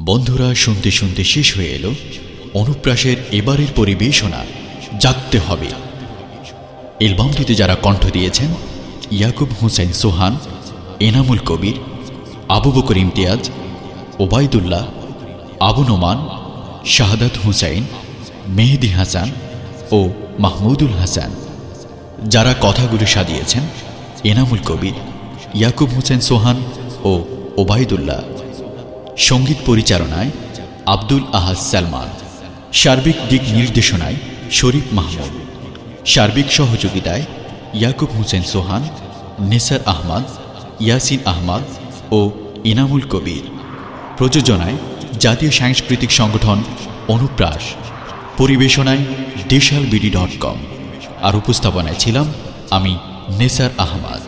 বন্ধুরা শুনতে শুনতে শেষ হয়ে এলো। অনুপ্রাসের এবারের পরিবেশনা জাগতে হবে। অ্যালবামটিতে যারা কণ্ঠ দিয়েছেন, ইয়াকুব হুসেন সোহান, এনামুল কবির, আবু বকর ইমতিয়াজ, ওবায়দুল্লাহ, আবু নোমান, শাহাদাত হুসাইন, মেহেদি হাসান ও মাহমুদুল হাসান। যারা কথাগুলো সাজিয়েছেন, এনামুল কবির, ইয়াকুব হোসেন সোহান ও ওবায়দুল্লাহ। সংগীত পরিচালনায় আব্দুল আহাজ সালমান, সার্বিক দিক নির্দেশনায় শরীফ মাহমুদ, সার্বিক সহযোগিতায় ইয়াকুব হোসেন সোহান, নেসার আহমদ, ইয়াসিন আহমদ ও ইনামুল কবির। প্রযোজনায় জাতীয় সাংস্কৃতিক সংগঠন অনুপ্রাস। পরিবেশনায় দেশাল বিডি ডট কম। আর উপস্থাপনায় ছিলাম আমি নেসার আহমদ।